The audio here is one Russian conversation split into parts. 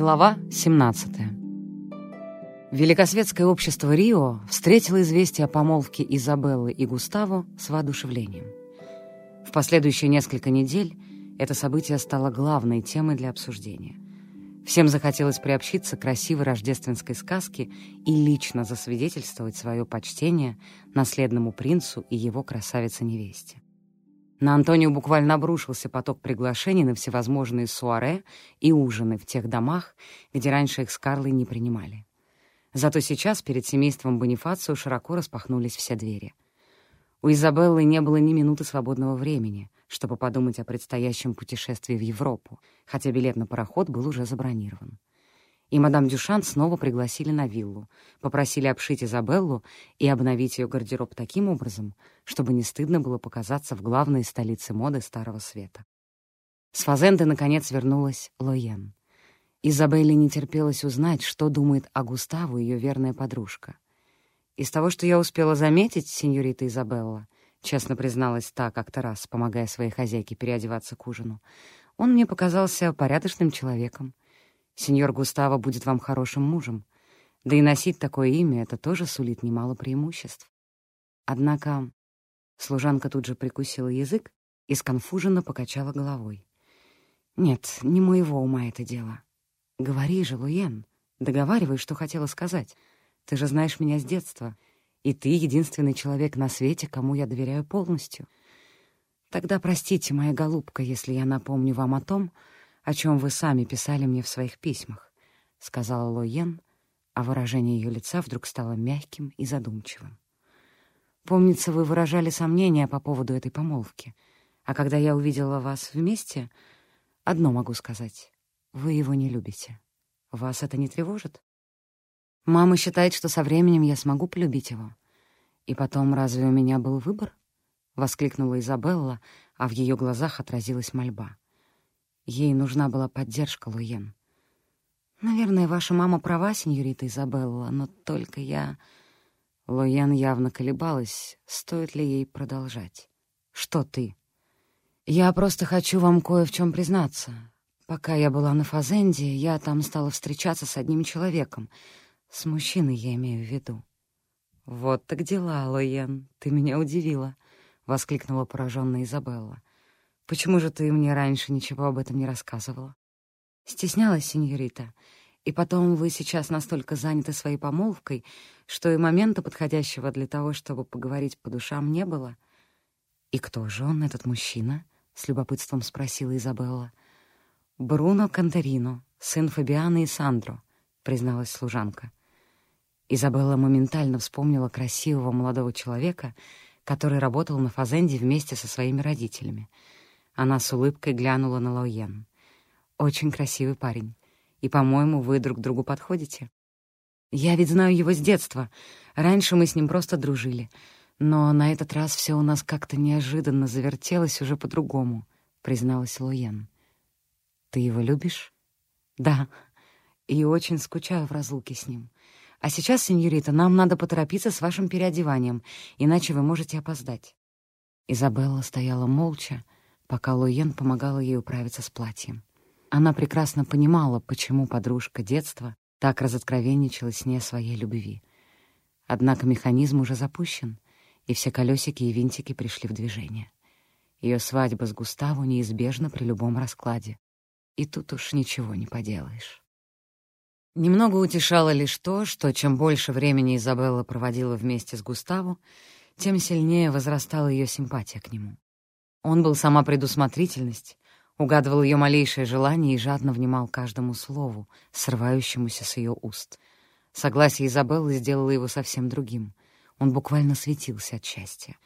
Глава 17. Великосветское общество Рио встретило известие о помолвке Изабеллы и Густаво с воодушевлением. В последующие несколько недель это событие стало главной темой для обсуждения. Всем захотелось приобщиться к красивой рождественской сказке и лично засвидетельствовать свое почтение наследному принцу и его красавице-невесте. На Антонио буквально обрушился поток приглашений на всевозможные суаре и ужины в тех домах, где раньше их с Карлой не принимали. Зато сейчас перед семейством Бонифацио широко распахнулись все двери. У Изабеллы не было ни минуты свободного времени, чтобы подумать о предстоящем путешествии в Европу, хотя билет на пароход был уже забронирован и мадам Дюшан снова пригласили на виллу, попросили обшить Изабеллу и обновить ее гардероб таким образом, чтобы не стыдно было показаться в главной столице моды Старого Света. С Фазенды, наконец, вернулась Лоен. Изабелле не терпелось узнать, что думает о Густаву ее верная подружка. «Из того, что я успела заметить, сеньорита Изабелла», честно призналась та как-то раз, помогая своей хозяйке переодеваться к ужину, он мне показался порядочным человеком, Сеньор Густаво будет вам хорошим мужем. Да и носить такое имя — это тоже сулит немало преимуществ. Однако служанка тут же прикусила язык и сконфуженно покачала головой. «Нет, не моего ума это дело. Говори же, Луен, договаривай, что хотела сказать. Ты же знаешь меня с детства, и ты единственный человек на свете, кому я доверяю полностью. Тогда простите, моя голубка, если я напомню вам о том, о чем вы сами писали мне в своих письмах», — сказала Лоен, а выражение ее лица вдруг стало мягким и задумчивым. «Помнится, вы выражали сомнения по поводу этой помолвки, а когда я увидела вас вместе, одно могу сказать — вы его не любите. Вас это не тревожит? Мама считает, что со временем я смогу полюбить его. И потом, разве у меня был выбор?» — воскликнула Изабелла, а в ее глазах отразилась мольба. Ей нужна была поддержка, Луен. «Наверное, ваша мама права, сеньорита Изабелла, но только я...» Луен явно колебалась, стоит ли ей продолжать. «Что ты?» «Я просто хочу вам кое в чем признаться. Пока я была на Фазенде, я там стала встречаться с одним человеком. С мужчиной я имею в виду». «Вот так дела, Луен, ты меня удивила», — воскликнула пораженная Изабелла. Почему же ты мне раньше ничего об этом не рассказывала? Стеснялась, сеньорита. И потом вы сейчас настолько заняты своей помолвкой, что и момента подходящего для того, чтобы поговорить по душам, не было. «И кто же он, этот мужчина?» — с любопытством спросила Изабелла. «Бруно Кантерино, сын Фабианы и Сандро», — призналась служанка. Изабелла моментально вспомнила красивого молодого человека, который работал на Фазенде вместе со своими родителями — она с улыбкой глянула на Лоен. «Очень красивый парень. И, по-моему, вы друг другу подходите. Я ведь знаю его с детства. Раньше мы с ним просто дружили. Но на этот раз все у нас как-то неожиданно завертелось уже по-другому», — призналась Лоен. «Ты его любишь?» «Да, и очень скучаю в разлуке с ним. А сейчас, сеньорита, нам надо поторопиться с вашим переодеванием, иначе вы можете опоздать». Изабелла стояла молча, пока Луен помогала ей управиться с платьем. Она прекрасно понимала, почему подружка детства так разоткровенничала с ней о своей любви. Однако механизм уже запущен, и все колесики и винтики пришли в движение. Ее свадьба с Густаво неизбежна при любом раскладе, и тут уж ничего не поделаешь. Немного утешало лишь то, что чем больше времени Изабелла проводила вместе с Густаво, тем сильнее возрастала ее симпатия к нему. Он был сама предусмотрительность, угадывал ее малейшее желание и жадно внимал каждому слову, срывающемуся с ее уст. Согласие Изабеллы сделало его совсем другим. Он буквально светился от счастья.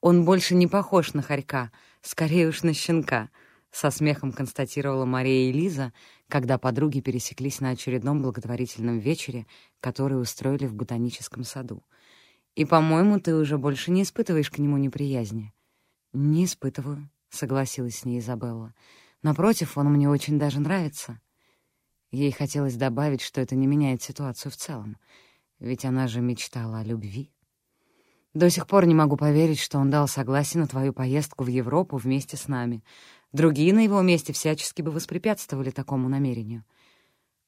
«Он больше не похож на хорька, скорее уж на щенка», — со смехом констатировала Мария и Лиза, когда подруги пересеклись на очередном благотворительном вечере, который устроили в ботаническом саду. «И, по-моему, ты уже больше не испытываешь к нему неприязни». «Не испытываю», — согласилась с ней Изабелла. «Напротив, он мне очень даже нравится». Ей хотелось добавить, что это не меняет ситуацию в целом, ведь она же мечтала о любви. До сих пор не могу поверить, что он дал согласие на твою поездку в Европу вместе с нами. Другие на его месте всячески бы воспрепятствовали такому намерению.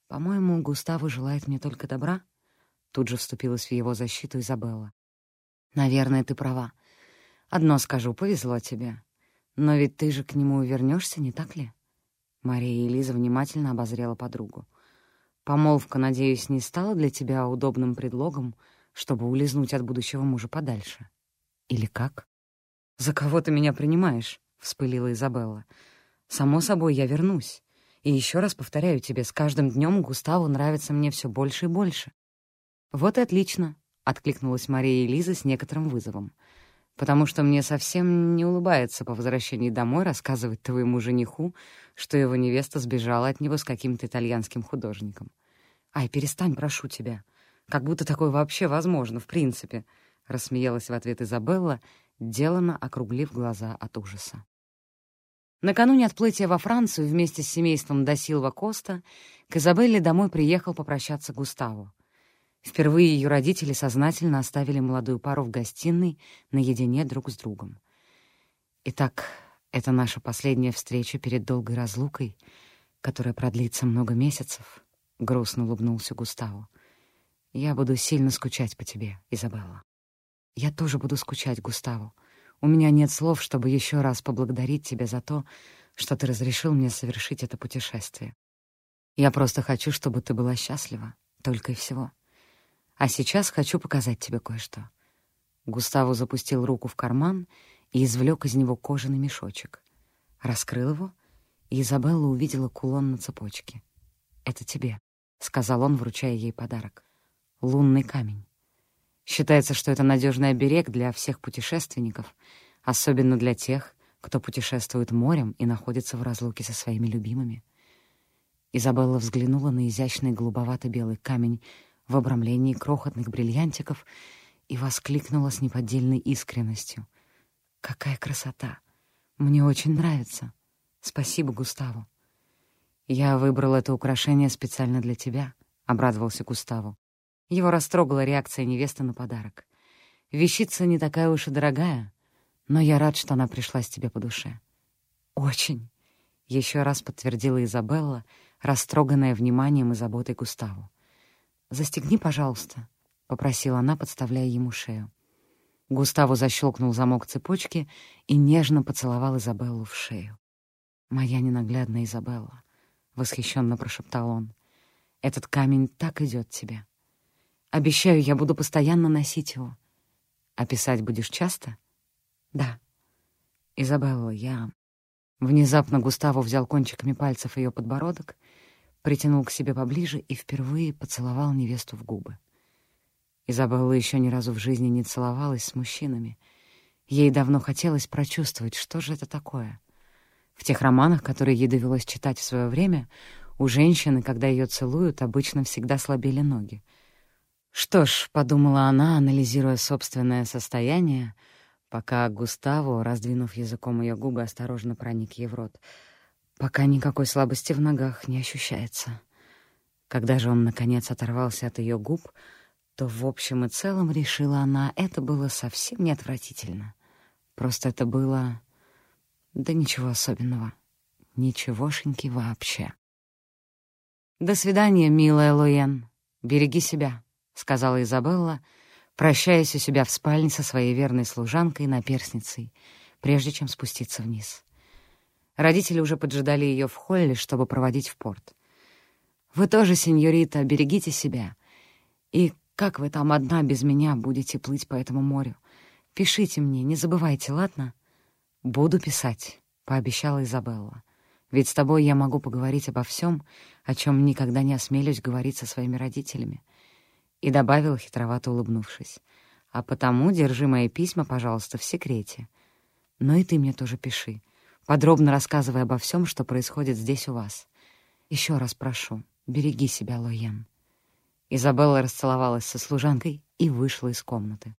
«По-моему, Густаво желает мне только добра», — тут же вступилась в его защиту Изабелла. «Наверное, ты права. Одно скажу, повезло тебе. Но ведь ты же к нему вернешься, не так ли?» Мария и Лиза внимательно обозрела подругу. «Помолвка, надеюсь, не стала для тебя удобным предлогом, чтобы улизнуть от будущего мужа подальше? Или как?» «За кого ты меня принимаешь?» — вспылила Изабелла. «Само собой, я вернусь. И еще раз повторяю тебе, с каждым днем Густаву нравится мне все больше и больше». «Вот и отлично», — откликнулась Мария и Лиза с некоторым вызовом. «Потому что мне совсем не улыбается по возвращении домой рассказывать твоему жениху, что его невеста сбежала от него с каким-то итальянским художником. Ай, перестань, прошу тебя. Как будто такое вообще возможно, в принципе», — рассмеялась в ответ Изабелла, делано округлив глаза от ужаса. Накануне отплытия во Францию вместе с семейством Досилва Коста к Изабелле домой приехал попрощаться Густаво. Впервые ее родители сознательно оставили молодую пару в гостиной наедине друг с другом. «Итак, это наша последняя встреча перед долгой разлукой, которая продлится много месяцев», — грустно улыбнулся Густаво. «Я буду сильно скучать по тебе, Изабелла». «Я тоже буду скучать, Густаво», у меня нет слов, чтобы еще раз поблагодарить тебя за то, что ты разрешил мне совершить это путешествие. Я просто хочу, чтобы ты была счастлива, только и всего. А сейчас хочу показать тебе кое-что». Густаво запустил руку в карман и извлек из него кожаный мешочек. Раскрыл его, и Изабелла увидела кулон на цепочке. «Это тебе», — сказал он, вручая ей подарок. «Лунный камень». Считается, что это надежный оберег для всех путешественников, особенно для тех, кто путешествует морем и находится в разлуке со своими любимыми. Изабелла взглянула на изящный голубовато-белый камень в обрамлении крохотных бриллиантиков и воскликнула с неподдельной искренностью. «Какая красота! Мне очень нравится! Спасибо, Густаву!» «Я выбрал это украшение специально для тебя», — обрадовался Густаву. Его растрогала реакция невесты на подарок. «Вещица не такая уж и дорогая, но я рад, что она пришлась тебе по душе». «Очень», — еще раз подтвердила Изабелла, растроганная вниманием и заботой Густаву. «Застегни, пожалуйста», — попросила она, подставляя ему шею. Густаву защелкнул замок цепочки и нежно поцеловал Изабеллу в шею. «Моя ненаглядная Изабелла», — восхищенно прошептал он, — «этот камень так идет тебе». Обещаю, я буду постоянно носить его. А писать будешь часто? Да. Изабелла, я... Внезапно Густаво взял кончиками пальцев ее подбородок, притянул к себе поближе и впервые поцеловал невесту в губы. Изабелла еще ни разу в жизни не целовалась с мужчинами. Ей давно хотелось прочувствовать, что же это такое. В тех романах, которые ей довелось читать в свое время, у женщины, когда ее целуют, обычно всегда слабели ноги. Что ж, — подумала она, анализируя собственное состояние, пока Густаво, раздвинув языком ее губы, осторожно проник ей в рот, пока никакой слабости в ногах не ощущается. Когда же он, наконец, оторвался от ее губ, то в общем и целом, решила она, это было совсем не отвратительно. Просто это было... Да ничего особенного. Ничегошеньки вообще. «До свидания, милая Луен. Береги себя». — сказала Изабелла, прощаясь у себя в спальне со своей верной служанкой наперсницей, прежде чем спуститься вниз. Родители уже поджидали ее в холле, чтобы проводить в порт. «Вы тоже, сеньорита, берегите себя. И как вы там одна без меня будете плыть по этому морю? Пишите мне, не забывайте, ладно?» «Буду писать», — пообещала Изабелла. «Ведь с тобой я могу поговорить обо всем, о чем никогда не осмелюсь говорить со своими родителями и добавил, хитровато улыбнувшись. «А потому держи мои письма, пожалуйста, в секрете. Но и ты мне тоже пиши, подробно рассказывай обо всем, что происходит здесь у вас. Еще раз прошу, береги себя, Лоен». Изабелла расцеловалась со служанкой и вышла из комнаты.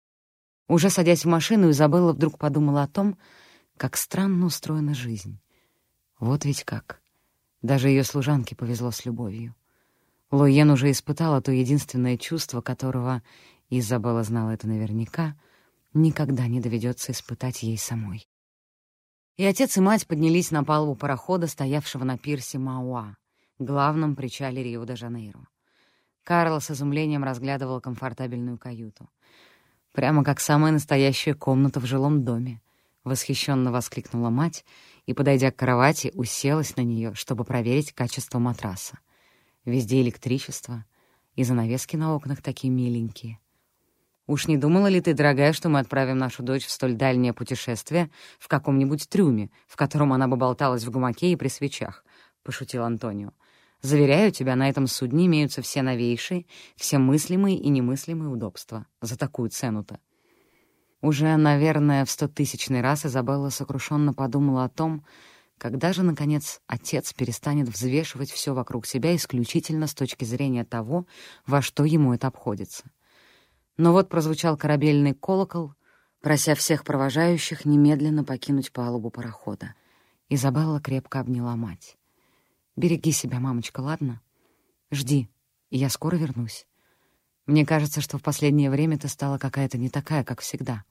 Уже садясь в машину, Изабелла вдруг подумала о том, как странно устроена жизнь. Вот ведь как. Даже ее служанке повезло с любовью. Лоен уже испытала то единственное чувство, которого, Изабелла знала это наверняка, никогда не доведется испытать ей самой. И отец и мать поднялись на палубу парохода, стоявшего на пирсе Мауа, главном причале Рио-де-Жанейро. Карл с изумлением разглядывал комфортабельную каюту. Прямо как самая настоящая комната в жилом доме. Восхищенно воскликнула мать и, подойдя к кровати, уселась на нее, чтобы проверить качество матраса. Везде электричество, и занавески на окнах такие миленькие. «Уж не думала ли ты, дорогая, что мы отправим нашу дочь в столь дальнее путешествие в каком-нибудь трюме, в котором она бы болталась в гумаке и при свечах?» — пошутил Антонио. «Заверяю тебя, на этом судне имеются все новейшие, все мыслимые и немыслимые удобства. За такую цену-то». Уже, наверное, в стотысячный раз Изабелла сокрушенно подумала о том, когда же, наконец, отец перестанет взвешивать все вокруг себя исключительно с точки зрения того, во что ему это обходится. Но вот прозвучал корабельный колокол, прося всех провожающих немедленно покинуть палубу парохода. Изабелла крепко обняла мать. «Береги себя, мамочка, ладно? Жди, и я скоро вернусь. Мне кажется, что в последнее время ты стала какая-то не такая, как всегда».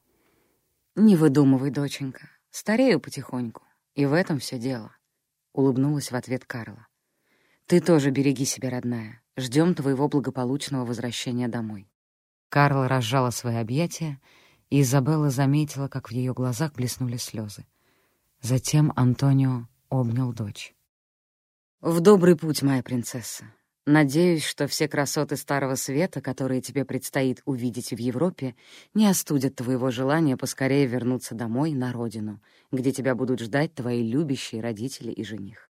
«Не выдумывай, доченька. Старею потихоньку. И в этом все дело», — улыбнулась в ответ Карла. «Ты тоже береги себя, родная. Ждем твоего благополучного возвращения домой». Карла разжала свои объятия, и Изабелла заметила, как в ее глазах блеснули слезы. Затем Антонио обнял дочь. «В добрый путь, моя принцесса. Надеюсь, что все красоты Старого Света, которые тебе предстоит увидеть в Европе, не остудят твоего желания поскорее вернуться домой, на родину, где тебя будут ждать твои любящие родители и жених».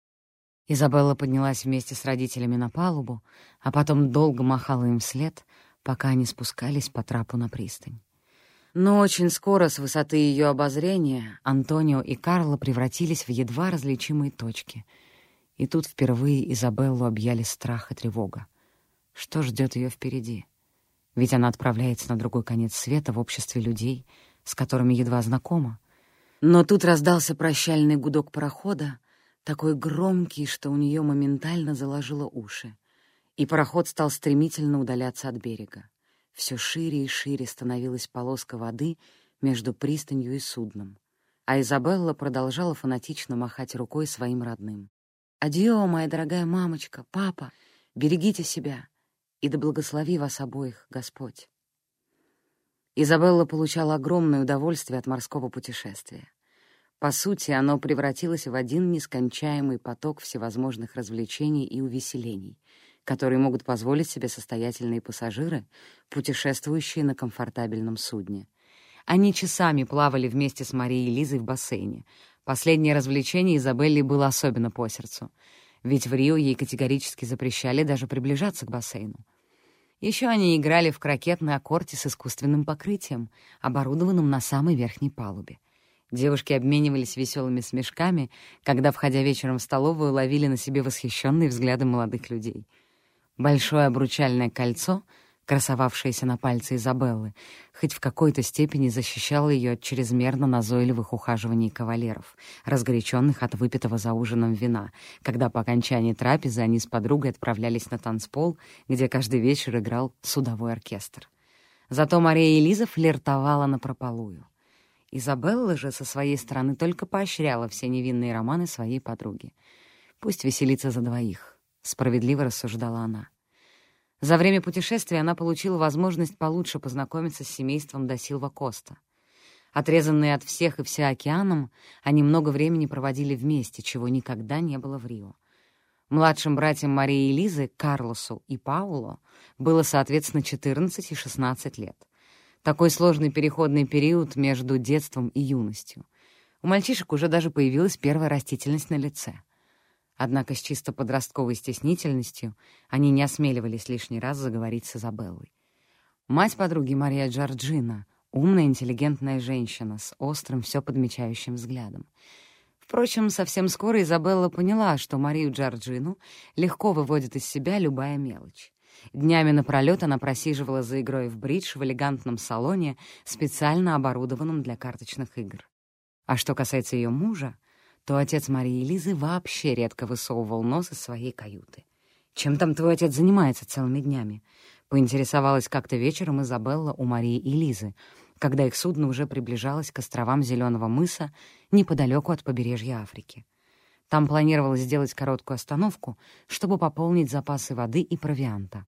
Изабелла поднялась вместе с родителями на палубу, а потом долго махала им вслед, пока они спускались по трапу на пристань. Но очень скоро с высоты ее обозрения Антонио и Карло превратились в едва различимые точки — и тут впервые Изабеллу объяли страх и тревога. Что ждет ее впереди? Ведь она отправляется на другой конец света в обществе людей, с которыми едва знакома. Но тут раздался прощальный гудок парохода, такой громкий, что у нее моментально заложило уши, и пароход стал стремительно удаляться от берега. Все шире и шире становилась полоска воды между пристанью и судном, а Изабелла продолжала фанатично махать рукой своим родным. Адио, моя дорогая мамочка, папа, берегите себя, и да благослови вас обоих Господь. Изабелла получала огромное удовольствие от морского путешествия. По сути, оно превратилось в один нескончаемый поток всевозможных развлечений и увеселений, которые могут позволить себе состоятельные пассажиры, путешествующие на комфортабельном судне. Они часами плавали вместе с Марией и Лизой в бассейне, Последнее развлечение Изабелле было особенно по сердцу, ведь в Рио ей категорически запрещали даже приближаться к бассейну. Еще они играли в крокет на аккорде с искусственным покрытием, оборудованным на самой верхней палубе. Девушки обменивались веселыми смешками, когда, входя вечером в столовую, ловили на себе восхищенные взгляды молодых людей. Большое обручальное кольцо — красовавшаяся на пальце Изабеллы, хоть в какой-то степени защищала ее от чрезмерно назойливых ухаживаний кавалеров, разгоряченных от выпитого за ужином вина, когда по окончании трапезы они с подругой отправлялись на танцпол, где каждый вечер играл судовой оркестр. Зато Мария и Лиза флиртовала напропалую. Изабелла же со своей стороны только поощряла все невинные романы своей подруги. «Пусть веселится за двоих», — справедливо рассуждала она. За время путешествия она получила возможность получше познакомиться с семейством Досилва Коста. Отрезанные от всех и вся океаном, они много времени проводили вместе, чего никогда не было в Рио. Младшим братьям Марии и Лизы, Карлосу и Пауло, было, соответственно, 14 и 16 лет. Такой сложный переходный период между детством и юностью. У мальчишек уже даже появилась первая растительность на лице — Однако с чисто подростковой стеснительностью они не осмеливались лишний раз заговорить с Изабеллой. Мать подруги Мария Джорджина — умная, интеллигентная женщина с острым, все подмечающим взглядом. Впрочем, совсем скоро Изабелла поняла, что Марию Джорджину легко выводит из себя любая мелочь. Днями напролёт она просиживала за игрой в бридж в элегантном салоне, специально оборудованном для карточных игр. А что касается ее мужа, то отец Марии Лизы вообще редко высовывал нос из своей каюты. «Чем там твой отец занимается целыми днями?» — поинтересовалась как-то вечером Изабелла у Марии и Лизы, когда их судно уже приближалось к островам Зеленого мыса неподалеку от побережья Африки. Там планировалось сделать короткую остановку, чтобы пополнить запасы воды и провианта.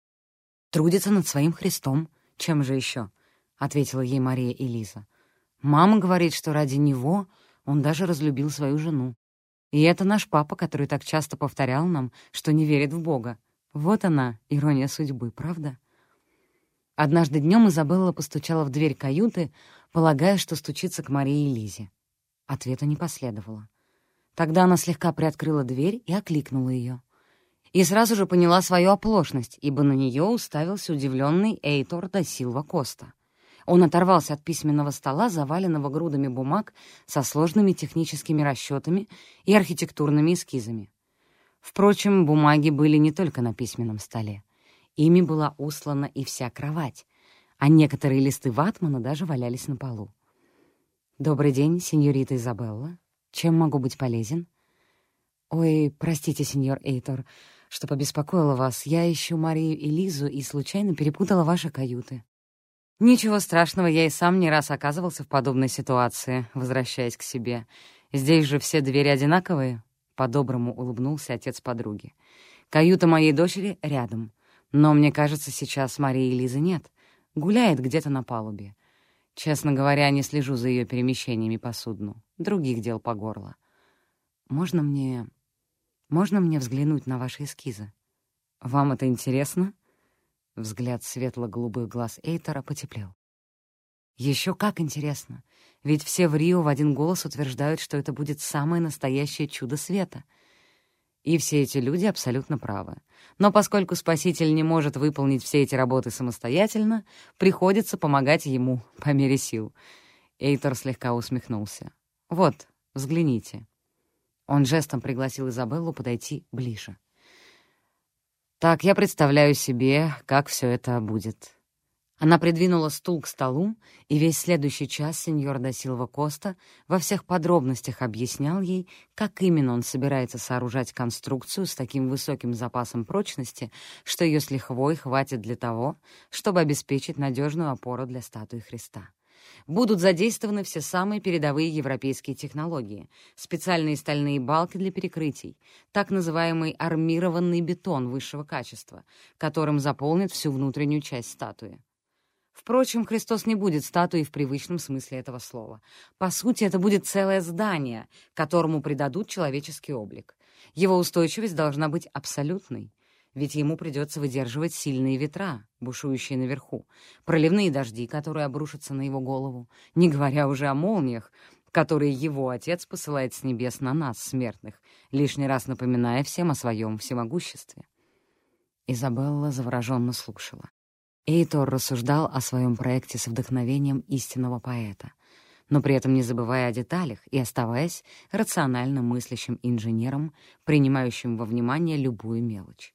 «Трудится над своим Христом. Чем же еще?» — ответила ей Мария и Лиза. «Мама говорит, что ради него он даже разлюбил свою жену. И это наш папа, который так часто повторял нам, что не верит в Бога. Вот она, ирония судьбы, правда? Однажды днем Изабелла постучала в дверь каюты, полагая, что стучится к Марии и Лизе. Ответа не последовало. Тогда она слегка приоткрыла дверь и окликнула ее. И сразу же поняла свою оплошность, ибо на нее уставился удивленный Эйтор да Силва Коста. Он оторвался от письменного стола, заваленного грудами бумаг со сложными техническими расчетами и архитектурными эскизами. Впрочем, бумаги были не только на письменном столе. Ими была услана и вся кровать, а некоторые листы ватмана даже валялись на полу. «Добрый день, сеньорита Изабелла. Чем могу быть полезен?» «Ой, простите, сеньор Эйтор, что побеспокоила вас. Я ищу Марию и Лизу и случайно перепутала ваши каюты». «Ничего страшного, я и сам не раз оказывался в подобной ситуации, возвращаясь к себе. Здесь же все двери одинаковые?» — по-доброму улыбнулся отец подруги. «Каюта моей дочери рядом. Но, мне кажется, сейчас Марии и Лизы нет. Гуляет где-то на палубе. Честно говоря, не слежу за ее перемещениями по судну. Других дел по горло. Можно мне... Можно мне взглянуть на ваши эскизы? Вам это интересно?» Взгляд светло-голубых глаз Эйтера потеплел. Еще как интересно, ведь все в Рио в один голос утверждают, что это будет самое настоящее чудо света. И все эти люди абсолютно правы. Но поскольку Спаситель не может выполнить все эти работы самостоятельно, приходится помогать ему по мере сил. Эйтор слегка усмехнулся. «Вот, взгляните». Он жестом пригласил Изабеллу подойти ближе. Так я представляю себе, как все это будет. Она придвинула стул к столу, и весь следующий час сеньор да Силва Коста во всех подробностях объяснял ей, как именно он собирается сооружать конструкцию с таким высоким запасом прочности, что ее с лихвой хватит для того, чтобы обеспечить надежную опору для статуи Христа будут задействованы все самые передовые европейские технологии, специальные стальные балки для перекрытий, так называемый армированный бетон высшего качества, которым заполнит всю внутреннюю часть статуи. Впрочем, Христос не будет статуей в привычном смысле этого слова. По сути, это будет целое здание, которому придадут человеческий облик. Его устойчивость должна быть абсолютной ведь ему придется выдерживать сильные ветра, бушующие наверху, проливные дожди, которые обрушатся на его голову, не говоря уже о молниях, которые его отец посылает с небес на нас, смертных, лишний раз напоминая всем о своем всемогуществе. Изабелла завороженно слушала. Эйтор рассуждал о своем проекте с вдохновением истинного поэта, но при этом не забывая о деталях и оставаясь рационально мыслящим инженером, принимающим во внимание любую мелочь.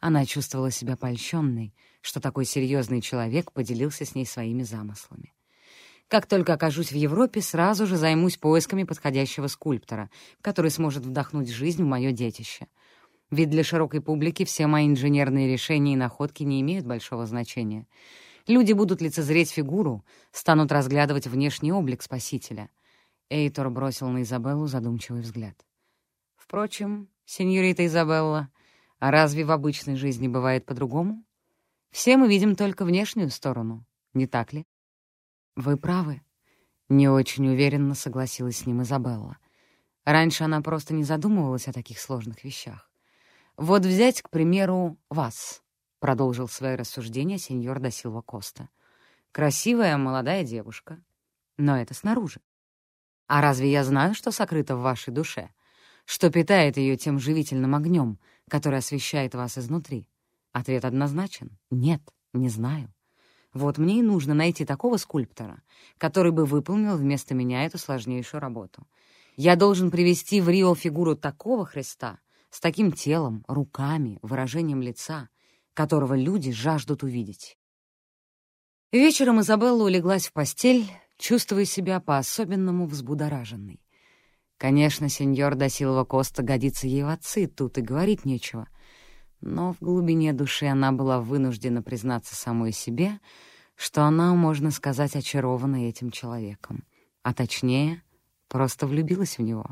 Она чувствовала себя польщенной, что такой серьезный человек поделился с ней своими замыслами. Как только окажусь в Европе, сразу же займусь поисками подходящего скульптора, который сможет вдохнуть жизнь в мое детище. Ведь для широкой публики все мои инженерные решения и находки не имеют большого значения. Люди будут лицезреть фигуру, станут разглядывать внешний облик Спасителя. Эйтор бросил на Изабеллу задумчивый взгляд. Впрочем, сеньорита Изабелла, а разве в обычной жизни бывает по-другому? Все мы видим только внешнюю сторону, не так ли? Вы правы. Не очень уверенно согласилась с ним Изабелла. Раньше она просто не задумывалась о таких сложных вещах. Вот взять, к примеру, вас, — продолжил свое рассуждение сеньор да Силва Коста. Красивая молодая девушка, но это снаружи. А разве я знаю, что сокрыто в вашей душе? Что питает ее тем живительным огнем, который освещает вас изнутри? Ответ однозначен — нет, не знаю. Вот мне и нужно найти такого скульптора, который бы выполнил вместо меня эту сложнейшую работу. Я должен привести в Рио фигуру такого Христа, с таким телом, руками, выражением лица, которого люди жаждут увидеть. Вечером Изабелла улеглась в постель, чувствуя себя по-особенному взбудораженной. Конечно, сеньор да Силва Коста годится ей в отцы, тут и говорить нечего. Но в глубине души она была вынуждена признаться самой себе, что она, можно сказать, очарована этим человеком. А точнее, просто влюбилась в него.